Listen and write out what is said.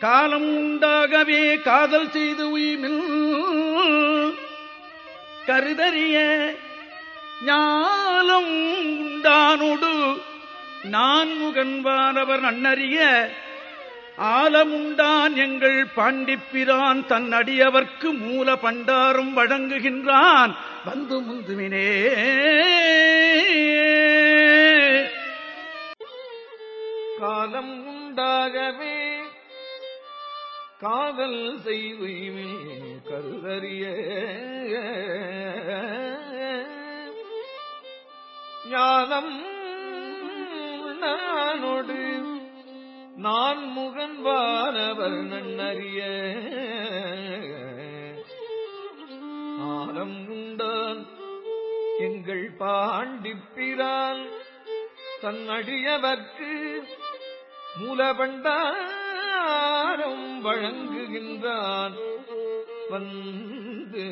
காலம் உண்டாகவே காதல் செய்து உயிமில் கருதறிய ஞானம் உண்டானோடு நான் முகன்வானவர் நன்னறிய ஆலமுண்டான் எங்கள் பாண்டிப்பிரான் தன் அடியவர்க்கு மூல பண்டாரும் வழங்குகின்றான். வந்து முந்துவினே காலம் உண்டாகவே காதல் செய்துமே கருதறிய. ஞானம் நானோடு நான் முகன்வானவர் நன்னறிய. ஆலம் உண்டான் எங்கள் பாண்டிப்பிரான் தன் மூலபண்டான். மூலபண்டாரம் வழங்குகின்றான் வந்து